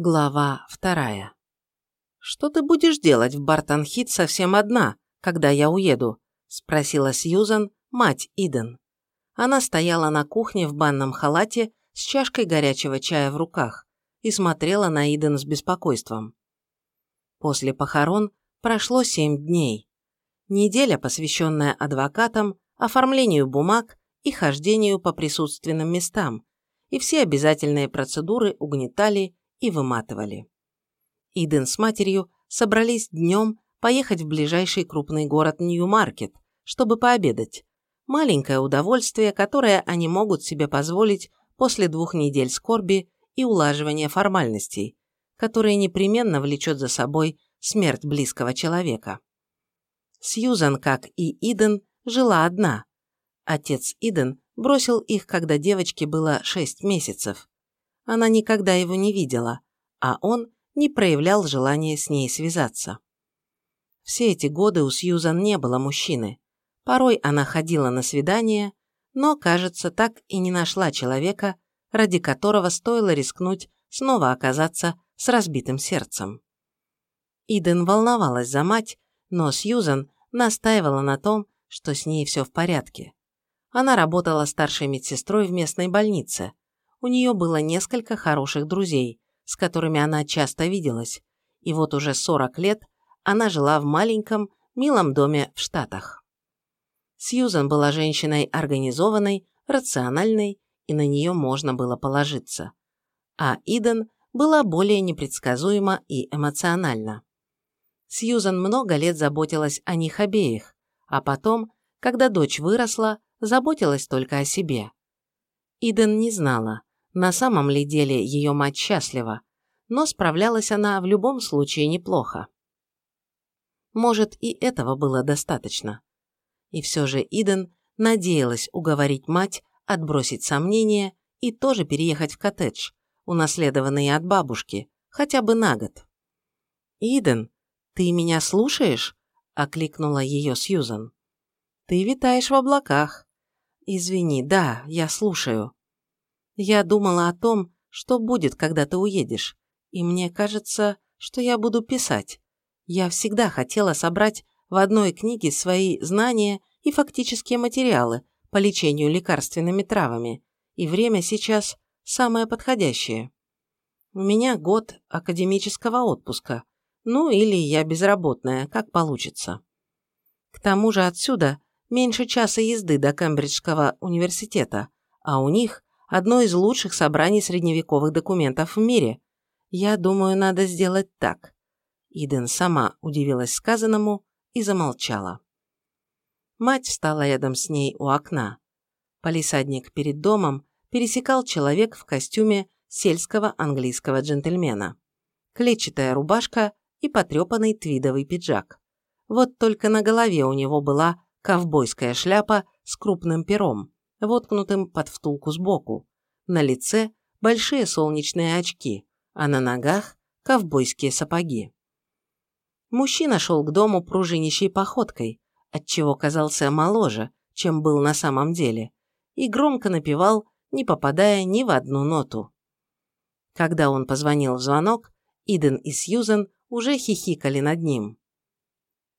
Глава вторая. «Что ты будешь делать в Бартон-Хит совсем одна, когда я уеду?» – спросила Сьюзан, мать Иден. Она стояла на кухне в банном халате с чашкой горячего чая в руках и смотрела на Иден с беспокойством. После похорон прошло семь дней. Неделя, посвященная адвокатам, оформлению бумаг и хождению по присутственным местам, и все обязательные процедуры угнетали и выматывали. Иден с матерью собрались днем поехать в ближайший крупный город Нью-Маркет, чтобы пообедать. Маленькое удовольствие, которое они могут себе позволить после двух недель скорби и улаживания формальностей, которое непременно влечет за собой смерть близкого человека. Сьюзан, как и Иден, жила одна. Отец Иден бросил их, когда девочке было шесть месяцев. Она никогда его не видела, а он не проявлял желания с ней связаться. Все эти годы у Сьюзан не было мужчины. Порой она ходила на свидания, но, кажется, так и не нашла человека, ради которого стоило рискнуть снова оказаться с разбитым сердцем. Иден волновалась за мать, но Сьюзан настаивала на том, что с ней все в порядке. Она работала старшей медсестрой в местной больнице, у нее было несколько хороших друзей, с которыми она часто виделась, и вот уже 40 лет она жила в маленьком, милом доме в Штатах. Сьюзан была женщиной организованной, рациональной, и на нее можно было положиться. А Иден была более непредсказуема и эмоциональна. Сьюзан много лет заботилась о них обеих, а потом, когда дочь выросла, заботилась только о себе. Иден не знала, на самом ли деле ее мать счастлива, но справлялась она в любом случае неплохо. Может, и этого было достаточно. И все же Иден надеялась уговорить мать отбросить сомнения и тоже переехать в коттедж, унаследованный от бабушки, хотя бы на год. «Иден, ты меня слушаешь?» – окликнула ее Сьюзан. «Ты витаешь в облаках». «Извини, да, я слушаю», я думала о том, что будет, когда ты уедешь, и мне кажется, что я буду писать. Я всегда хотела собрать в одной книге свои знания и фактические материалы по лечению лекарственными травами, и время сейчас самое подходящее. У меня год академического отпуска, ну или я безработная, как получится. К тому же отсюда меньше часа езды до Кембриджского университета, а у них одно из лучших собраний средневековых документов в мире. Я думаю, надо сделать так». Иден сама удивилась сказанному и замолчала. Мать встала рядом с ней у окна. Полисадник перед домом пересекал человек в костюме сельского английского джентльмена. Клетчатая рубашка и потрепанный твидовый пиджак. Вот только на голове у него была ковбойская шляпа с крупным пером, воткнутым под втулку сбоку. На лице большие солнечные очки, а на ногах ковбойские сапоги. Мужчина шел к дому пружинищей походкой, отчего казался моложе, чем был на самом деле, и громко напевал, не попадая ни в одну ноту. Когда он позвонил в звонок, Иден и Сьюзен уже хихикали над ним.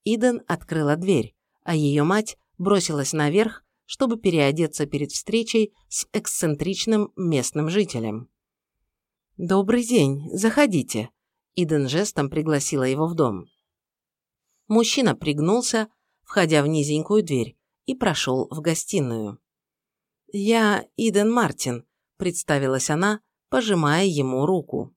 Иден открыла дверь, а ее мать бросилась наверх чтобы переодеться перед встречей с эксцентричным местным жителем. «Добрый день, заходите», – Иден жестом пригласила его в дом. Мужчина пригнулся, входя в низенькую дверь, и прошел в гостиную. «Я Иден Мартин», – представилась она, пожимая ему руку.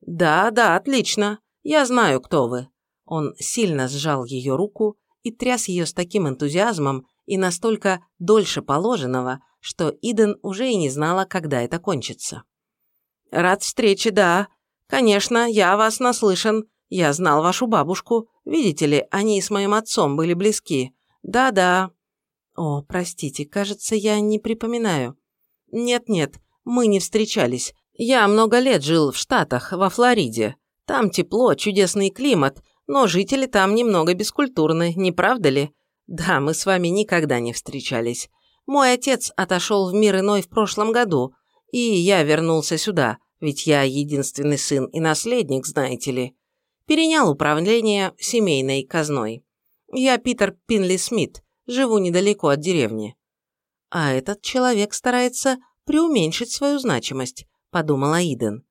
«Да, да, отлично. Я знаю, кто вы». Он сильно сжал ее руку и тряс ее с таким энтузиазмом и настолько дольше положенного, что Иден уже и не знала, когда это кончится. «Рад встрече, да. Конечно, я вас наслышан. Я знал вашу бабушку. Видите ли, они с моим отцом были близки. Да-да». «О, простите, кажется, я не припоминаю». «Нет-нет, мы не встречались. Я много лет жил в Штатах, во Флориде. Там тепло, чудесный климат, но жители там немного бескультурны, не правда ли? Да, мы с вами никогда не встречались. Мой отец отошел в мир иной в прошлом году, и я вернулся сюда, ведь я единственный сын и наследник, знаете ли, перенял управление семейной казной. Я Питер Пинли Смит, живу недалеко от деревни. А этот человек старается преуменьшить свою значимость, подумала Иден.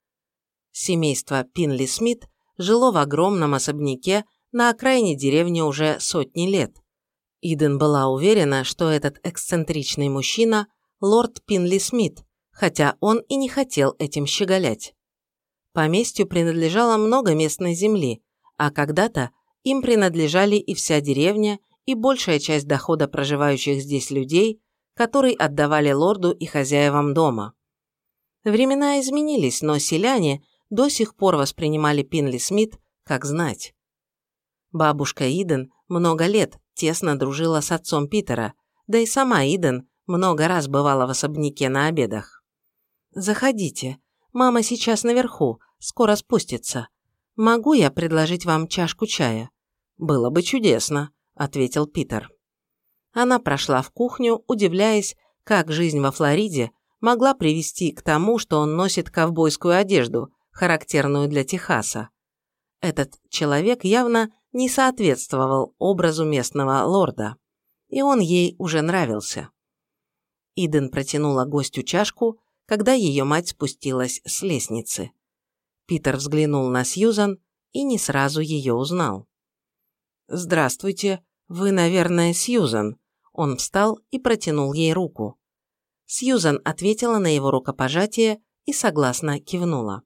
Семейство Пинли Смит жило в огромном особняке на окраине деревни уже сотни лет. Иден была уверена, что этот эксцентричный мужчина – лорд Пинли Смит, хотя он и не хотел этим щеголять. Поместью принадлежало много местной земли, а когда-то им принадлежали и вся деревня, и большая часть дохода проживающих здесь людей, который отдавали лорду и хозяевам дома. Времена изменились, но селяне до сих пор воспринимали Пинли Смит как знать. Бабушка Иден много лет тесно дружила с отцом Питера, да и сама Иден много раз бывала в особняке на обедах. «Заходите. Мама сейчас наверху, скоро спустится. Могу я предложить вам чашку чая?» «Было бы чудесно», – ответил Питер. Она прошла в кухню, удивляясь, как жизнь во Флориде могла привести к тому, что он носит ковбойскую одежду, характерную для Техаса. Этот человек явно не соответствовал образу местного лорда, и он ей уже нравился. Иден протянула гостю чашку, когда ее мать спустилась с лестницы. Питер взглянул на Сьюзан и не сразу ее узнал. «Здравствуйте, вы, наверное, Сьюзан». Он встал и протянул ей руку. Сьюзан ответила на его рукопожатие и согласно кивнула.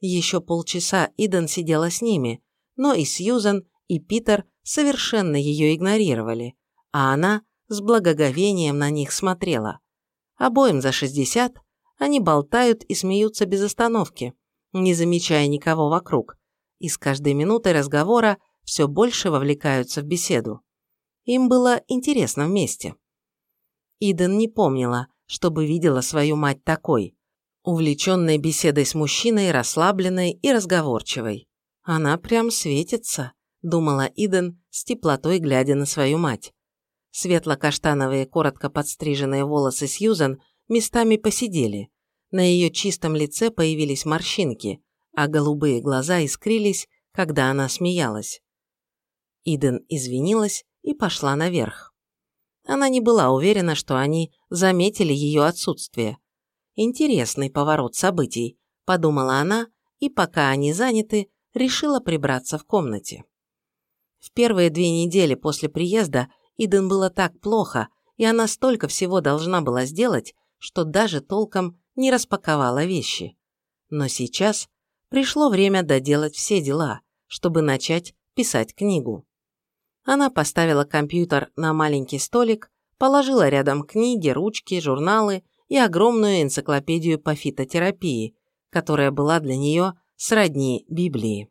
Еще полчаса Иден сидела с ними, но и Сьюзан, и Питер совершенно ее игнорировали, а она с благоговением на них смотрела. Обоим за 60, они болтают и смеются без остановки, не замечая никого вокруг, и с каждой минутой разговора все больше вовлекаются в беседу. Им было интересно вместе. Иден не помнила, чтобы видела свою мать такой, увлеченной беседой с мужчиной, расслабленной и разговорчивой. Она прям светится, думала Иден с теплотой, глядя на свою мать. Светло-каштановые, коротко подстриженные волосы Сьюзан местами посидели. На ее чистом лице появились морщинки, а голубые глаза искрились, когда она смеялась. Иден извинилась и пошла наверх. Она не была уверена, что они заметили ее отсутствие. Интересный поворот событий, подумала она, и пока они заняты, решила прибраться в комнате. В первые две недели после приезда Иден было так плохо, и она столько всего должна была сделать, что даже толком не распаковала вещи. Но сейчас пришло время доделать все дела, чтобы начать писать книгу. Она поставила компьютер на маленький столик, положила рядом книги, ручки, журналы и огромную энциклопедию по фитотерапии, которая была для нее сродни Библии.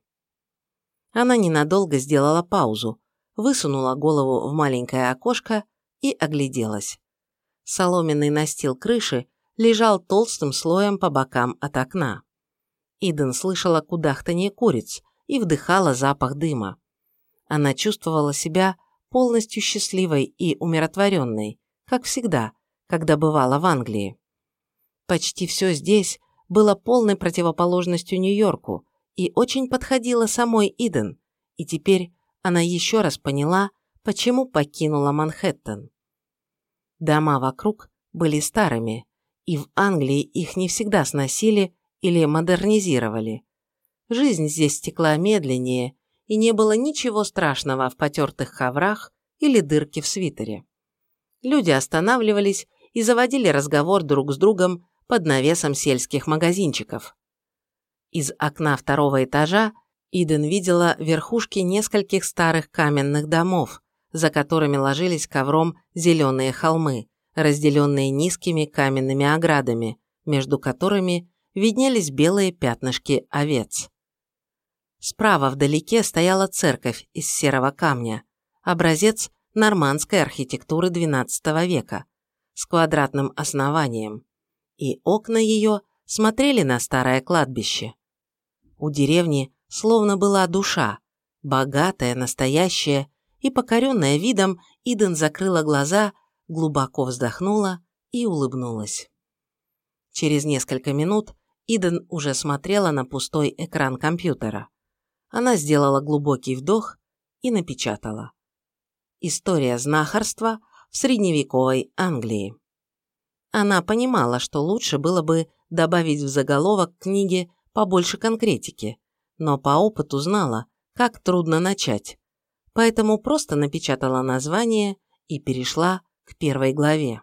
Она ненадолго сделала паузу, высунула голову в маленькое окошко и огляделась. Соломенный настил крыши лежал толстым слоем по бокам от окна. Иден слышала кудахтанье куриц и вдыхала запах дыма. Она чувствовала себя полностью счастливой и умиротворенной, как всегда, когда бывала в Англии. Почти все здесь было полной противоположностью Нью-Йорку и очень подходило самой Иден, и теперь она еще раз поняла, почему покинула Манхэттен. Дома вокруг были старыми, и в Англии их не всегда сносили или модернизировали. Жизнь здесь текла медленнее, и не было ничего страшного в потертых коврах или дырке в свитере. Люди останавливались и заводили разговор друг с другом под навесом сельских магазинчиков. Из окна второго этажа Иден видела верхушки нескольких старых каменных домов, за которыми ложились ковром зеленые холмы, разделенные низкими каменными оградами, между которыми виднелись белые пятнышки овец. Справа вдалеке стояла церковь из серого камня, образец нормандской архитектуры XII века, с квадратным основанием, и окна ее смотрели на старое кладбище. У деревни словно была душа, богатая, настоящая, и покоренная видом, Иден закрыла глаза, глубоко вздохнула и улыбнулась. Через несколько минут Иден уже смотрела на пустой экран компьютера. Она сделала глубокий вдох и напечатала. История знахарства в средневековой Англии. Она понимала, что лучше было бы добавить в заголовок книги побольше конкретики, но по опыту знала, как трудно начать. Поэтому просто напечатала название и перешла к первой главе.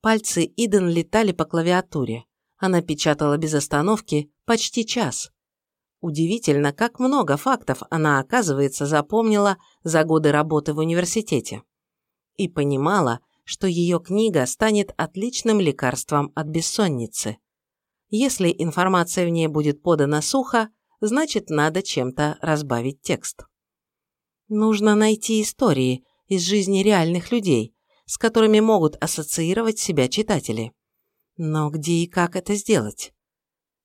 Пальцы Иден летали по клавиатуре. Она печатала без остановки почти час. Удивительно, как много фактов она, оказывается, запомнила за годы работы в университете. И понимала, что ее книга станет отличным лекарством от бессонницы. Если информация в ней будет подана сухо, значит, надо чем-то разбавить текст. Нужно найти истории из жизни реальных людей, с которыми могут ассоциировать себя читатели. Но где и как это сделать?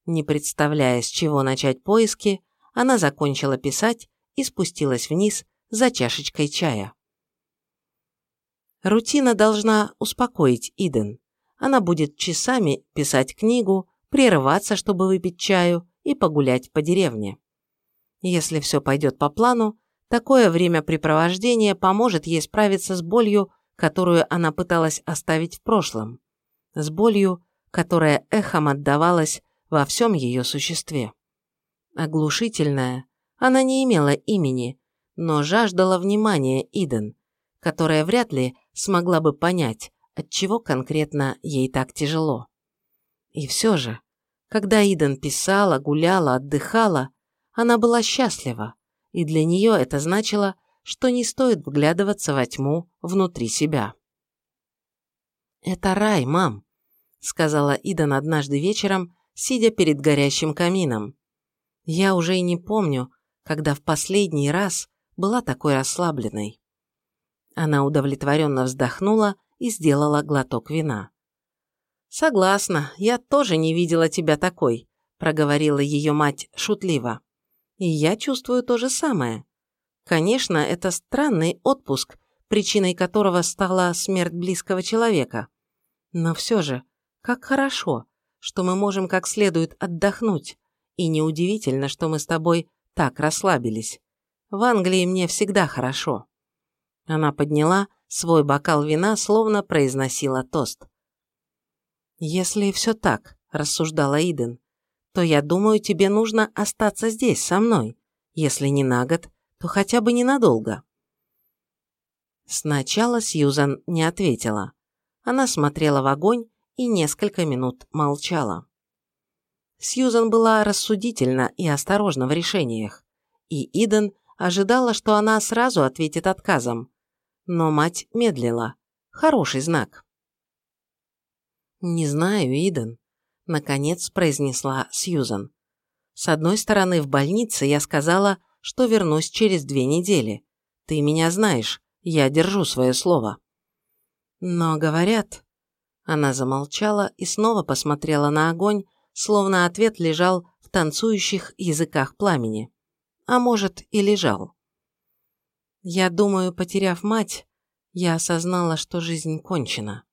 Не представляя, с чего начать поиски, она закончила писать и спустилась вниз за чашечкой чая. Рутина должна успокоить Иден. Она будет часами писать книгу, прерываться, чтобы выпить чаю и погулять по деревне. Если все пойдет по плану, такое времяпрепровождение поможет ей справиться с болью, которую она пыталась оставить в прошлом. С болью, которая эхом отдавалась во всем ее существе. Оглушительная, она не имела имени, но жаждала внимания Иден, которая вряд ли смогла бы понять, от чего конкретно ей так тяжело. И все же, когда Иден писала, гуляла, отдыхала, она была счастлива, и для нее это значило, что не стоит вглядываться во тьму внутри себя. «Это рай, мам», — сказала Иден однажды вечером, сидя перед горящим камином. «Я уже и не помню, когда в последний раз была такой расслабленной». Она удовлетворенно вздохнула и сделала глоток вина. «Согласна, я тоже не видела тебя такой», – проговорила ее мать шутливо. «И я чувствую то же самое. Конечно, это странный отпуск, причиной которого стала смерть близкого человека. Но все же, как хорошо, что мы можем как следует отдохнуть, и неудивительно, что мы с тобой так расслабились. В Англии мне всегда хорошо». Она подняла свой бокал вина, словно произносила тост. «Если все так», – рассуждала Иден, – «то я думаю, тебе нужно остаться здесь со мной. Если не на год, то хотя бы ненадолго». Сначала Сьюзан не ответила. Она смотрела в огонь и несколько минут молчала. Сьюзан была рассудительна и осторожна в решениях, и Иден ожидала, что она сразу ответит отказом, но мать медлила. Хороший знак. «Не знаю, Иден», – наконец произнесла Сьюзан. «С одной стороны, в больнице я сказала, что вернусь через две недели. Ты меня знаешь, я держу свое слово». «Но говорят...» Она замолчала и снова посмотрела на огонь, словно ответ лежал в танцующих языках пламени. А может, и лежал. Я думаю, потеряв мать, я осознала, что жизнь кончена.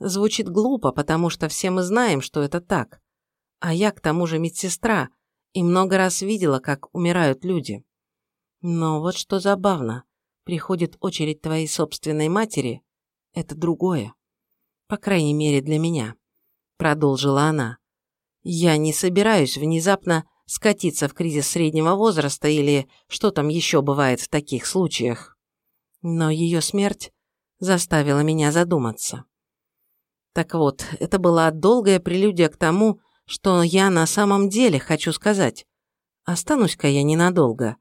Звучит глупо, потому что все мы знаем, что это так. А я, к тому же, медсестра, и много раз видела, как умирают люди. Но вот что забавно, приходит очередь твоей собственной матери, это другое. По крайней мере, для меня. Продолжила она. Я не собираюсь внезапно скатиться в кризис среднего возраста или что там еще бывает в таких случаях. Но ее смерть заставила меня задуматься. Так вот, это была долгая прелюдия к тому, что я на самом деле хочу сказать. Останусь-ка я ненадолго.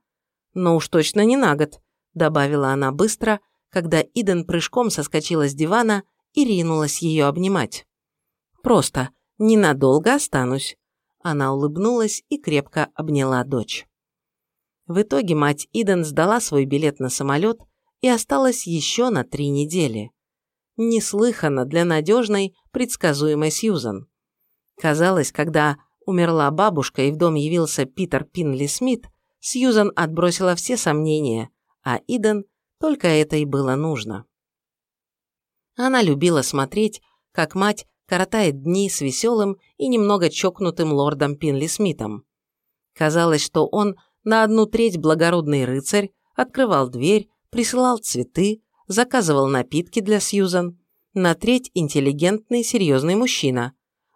Но уж точно не на год, добавила она быстро, когда Иден прыжком соскочила с дивана и ринулась ее обнимать. Просто ненадолго останусь. Она улыбнулась и крепко обняла дочь. В итоге мать Иден сдала свой билет на самолет и осталась еще на три недели. Неслыханно для надежной, предсказуемой Сьюзан. Казалось, когда умерла бабушка и в дом явился Питер Пинли Смит, Сьюзан отбросила все сомнения, а Иден только это и было нужно. Она любила смотреть, как мать коротает дни с веселым и немного чокнутым лордом Пинли Смитом. Казалось, что он на одну треть благородный рыцарь, открывал дверь, присылал цветы, заказывал напитки для Сьюзан, на треть интеллигентный серьезный мужчина.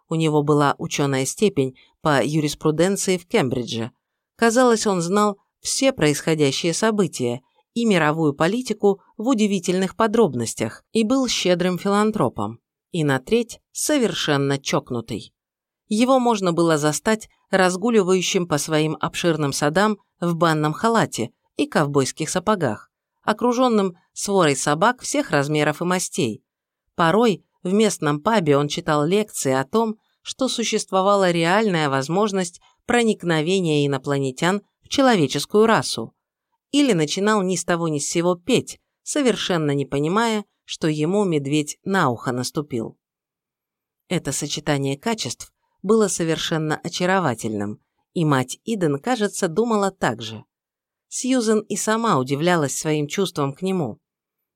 У него была ученая степень по юриспруденции в Кембридже. Казалось, он знал все происходящие события и мировую политику в удивительных подробностях и был щедрым филантропом. И на треть совершенно чокнутый. Его можно было застать разгуливающим по своим обширным садам в банном халате и ковбойских сапогах, окруженным сворой собак всех размеров и мастей. Порой в местном пабе он читал лекции о том, что существовала реальная возможность проникновения инопланетян в человеческую расу, или начинал ни с того ни с сего петь, совершенно не понимая, что ему медведь на ухо наступил. Это сочетание качеств было совершенно очаровательным, и мать Иден, кажется, думала так же. Сьюзен и сама удивлялась своим чувствам к нему.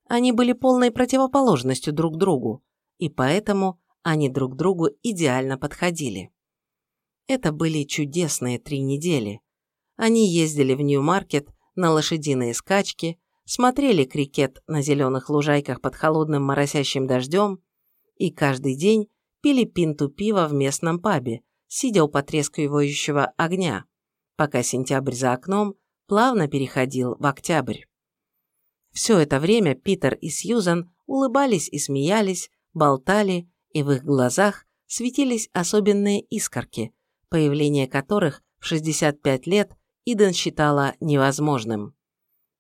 Они были полной противоположностью друг другу, и поэтому они друг другу идеально подходили. Это были чудесные три недели. Они ездили в Нью-Маркет на лошадиные скачки, смотрели крикет на зеленых лужайках под холодным моросящим дождем и каждый день пили пинту пива в местном пабе, сидя у потрескивающего огня, пока сентябрь за окном плавно переходил в октябрь. Все это время Питер и Сьюзан улыбались и смеялись, болтали, и в их глазах светились особенные искорки, появление которых в 65 лет Иден считала невозможным.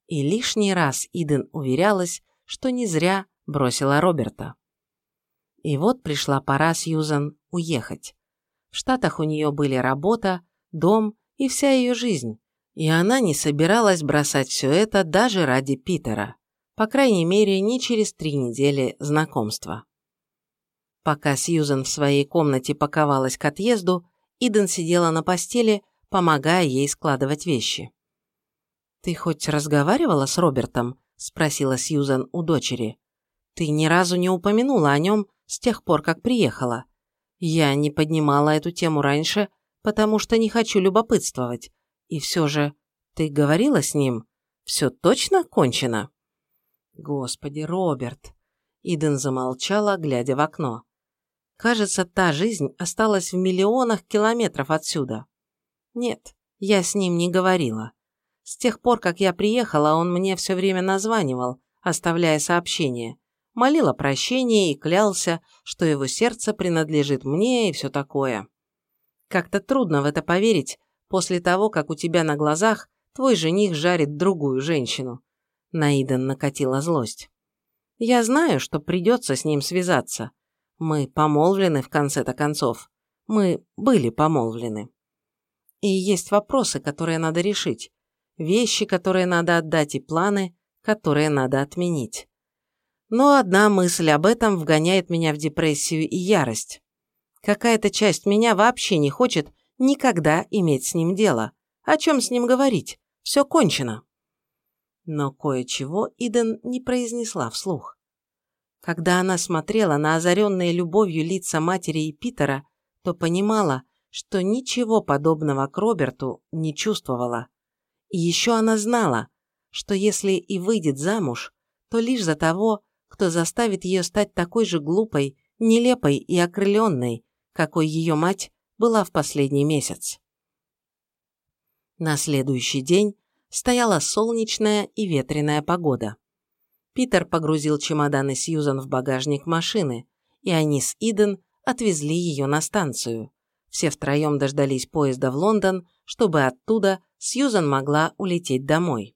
И лишний раз Иден уверялась, что не зря бросила Роберта. И вот пришла пора Сьюзан уехать. В Штатах у нее были работа, дом и вся ее жизнь, и она не собиралась бросать все это даже ради Питера, по крайней мере, не через три недели знакомства. Пока Сьюзан в своей комнате паковалась к отъезду, Иден сидела на постели, помогая ей складывать вещи. «Ты хоть разговаривала с Робертом?» – спросила Сьюзан у дочери. «Ты ни разу не упомянула о нем с тех пор, как приехала. Я не поднимала эту тему раньше, потому что не хочу любопытствовать. И все же, ты говорила с ним? Все точно кончено?» «Господи, Роберт!» Иден замолчала, глядя в окно. «Кажется, та жизнь осталась в миллионах километров отсюда». «Нет, я с ним не говорила. С тех пор, как я приехала, он мне все время названивал, оставляя сообщения молил о прощении и клялся, что его сердце принадлежит мне и все такое. Как-то трудно в это поверить после того, как у тебя на глазах твой жених жарит другую женщину. Наидан накатила злость. Я знаю, что придется с ним связаться. Мы помолвлены в конце-то концов. Мы были помолвлены. И есть вопросы, которые надо решить. Вещи, которые надо отдать, и планы, которые надо отменить. Но одна мысль об этом вгоняет меня в депрессию и ярость. Какая-то часть меня вообще не хочет никогда иметь с ним дело. О чем с ним говорить? Все кончено. Но кое-чего Иден не произнесла вслух. Когда она смотрела на озаренные любовью лица матери и Питера, то понимала, что ничего подобного к Роберту не чувствовала. И еще она знала, что если и выйдет замуж, то лишь за того, кто заставит ее стать такой же глупой, нелепой и окрыленной, какой ее мать была в последний месяц. На следующий день стояла солнечная и ветреная погода. Питер погрузил чемоданы Сьюзан в багажник машины, и они с Иден отвезли ее на станцию. Все втроем дождались поезда в Лондон, чтобы оттуда Сьюзан могла улететь домой.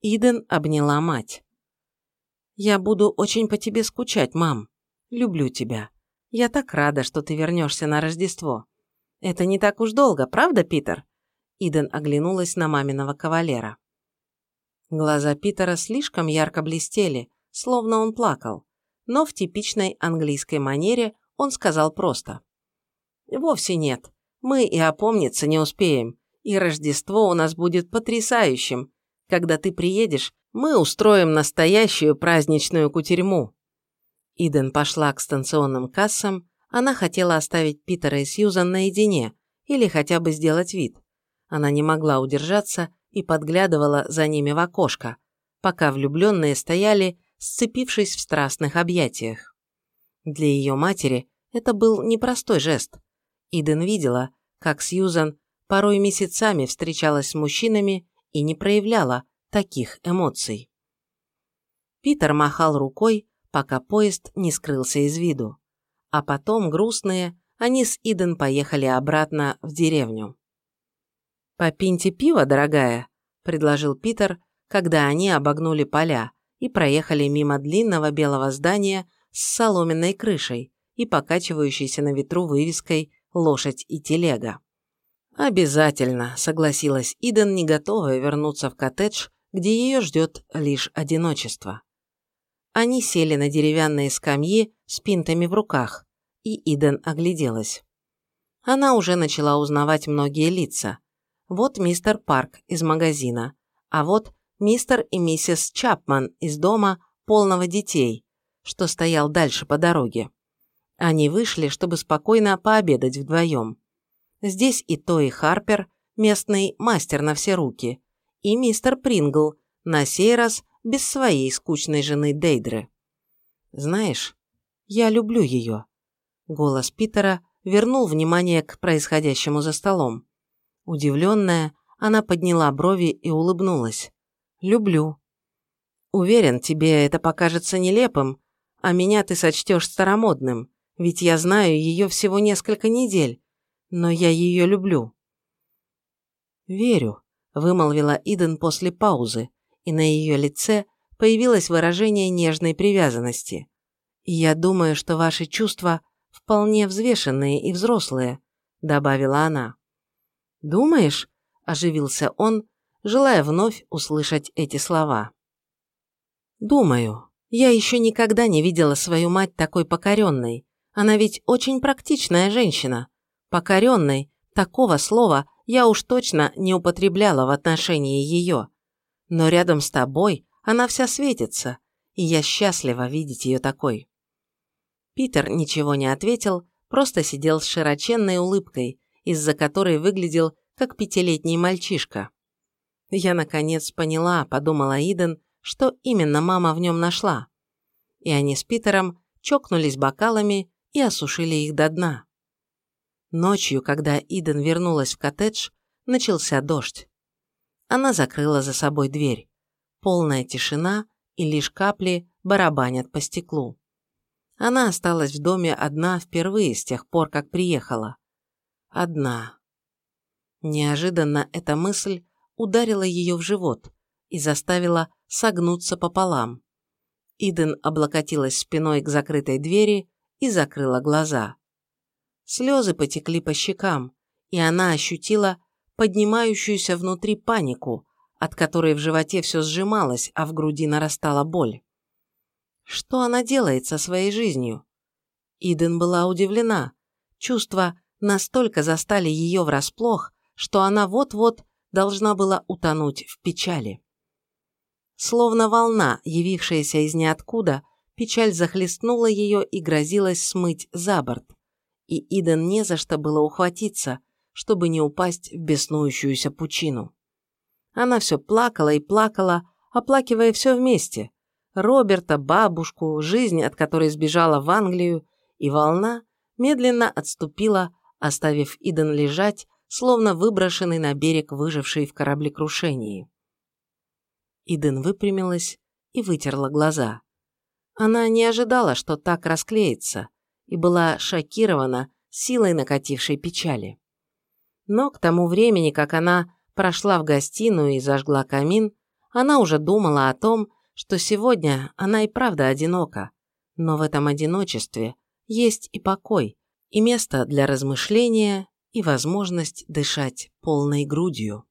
Иден обняла мать. «Я буду очень по тебе скучать, мам. Люблю тебя. Я так рада, что ты вернешься на Рождество. Это не так уж долго, правда, Питер?» Иден оглянулась на маминого кавалера. Глаза Питера слишком ярко блестели, словно он плакал, но в типичной английской манере он сказал просто. «Вовсе нет. Мы и опомниться не успеем, и Рождество у нас будет потрясающим. Когда ты приедешь, мы устроим настоящую праздничную кутерьму». Иден пошла к станционным кассам, она хотела оставить Питера и Сьюзан наедине или хотя бы сделать вид. Она не могла удержаться и подглядывала за ними в окошко, пока влюбленные стояли, сцепившись в страстных объятиях. Для ее матери это был непростой жест. Иден видела, как Сьюзан порой месяцами встречалась с мужчинами и не проявляла таких эмоций. Питер махал рукой, пока поезд не скрылся из виду. А потом, грустные, они с Иден поехали обратно в деревню. «Попиньте пиво, дорогая», – предложил Питер, когда они обогнули поля и проехали мимо длинного белого здания с соломенной крышей и покачивающейся на ветру вывеской «Лошадь и телега». «Обязательно», – согласилась Иден, не готовая вернуться в коттедж, где ее ждет лишь одиночество. Они сели на деревянные скамьи с пинтами в руках, и Иден огляделась. Она уже начала узнавать многие лица. Вот мистер Парк из магазина, а вот мистер и миссис Чапман из дома полного детей, что стоял дальше по дороге. Они вышли, чтобы спокойно пообедать вдвоем. Здесь и Той Харпер, местный мастер на все руки, и мистер Прингл, на сей раз без своей скучной жены Дейдры. «Знаешь, я люблю ее». Голос Питера вернул внимание к происходящему за столом. Удивленная, она подняла брови и улыбнулась. «Люблю». «Уверен, тебе это покажется нелепым, а меня ты сочтешь старомодным, ведь я знаю ее всего несколько недель, но я ее люблю». «Верю», – вымолвила Иден после паузы, и на ее лице появилось выражение нежной привязанности. «Я думаю, что ваши чувства вполне взвешенные и взрослые», – добавила она. «Думаешь?» – оживился он, желая вновь услышать эти слова. «Думаю. Я еще никогда не видела свою мать такой покоренной. Она ведь очень практичная женщина. Покоренной, такого слова я уж точно не употребляла в отношении ее. Но рядом с тобой она вся светится, и я счастлива видеть ее такой». Питер ничего не ответил, просто сидел с широченной улыбкой, из-за которой выглядел как пятилетний мальчишка. «Я, наконец, поняла», – подумала Иден, что именно мама в нем нашла. И они с Питером чокнулись бокалами и осушили их до дна. Ночью, когда Иден вернулась в коттедж, начался дождь. Она закрыла за собой дверь. Полная тишина и лишь капли барабанят по стеклу. Она осталась в доме одна впервые с тех пор, как приехала. Одна. Неожиданно эта мысль ударила ее в живот и заставила согнуться пополам. Иден облокотилась спиной к закрытой двери и закрыла глаза. Слезы потекли по щекам, и она ощутила поднимающуюся внутри панику, от которой в животе все сжималось, а в груди нарастала боль. Что она делает со своей жизнью? Иден была удивлена. Чувства настолько застали ее врасплох, что она вот-вот должна была утонуть в печали. Словно волна, явившаяся из ниоткуда, печаль захлестнула ее и грозилась смыть за борт. И Иден не за что было ухватиться, чтобы не упасть в беснующуюся пучину. Она все плакала и плакала, оплакивая все вместе. Роберта, бабушку, жизнь, от которой сбежала в Англию, и волна медленно отступила, оставив Иден лежать, словно выброшенный на берег выживший в кораблекрушении. Иден выпрямилась и вытерла глаза. Она не ожидала, что так расклеится, и была шокирована силой накатившей печали. Но к тому времени, как она прошла в гостиную и зажгла камин, она уже думала о том, что сегодня она и правда одинока, но в этом одиночестве есть и покой, и место для размышления, и возможность дышать полной грудью.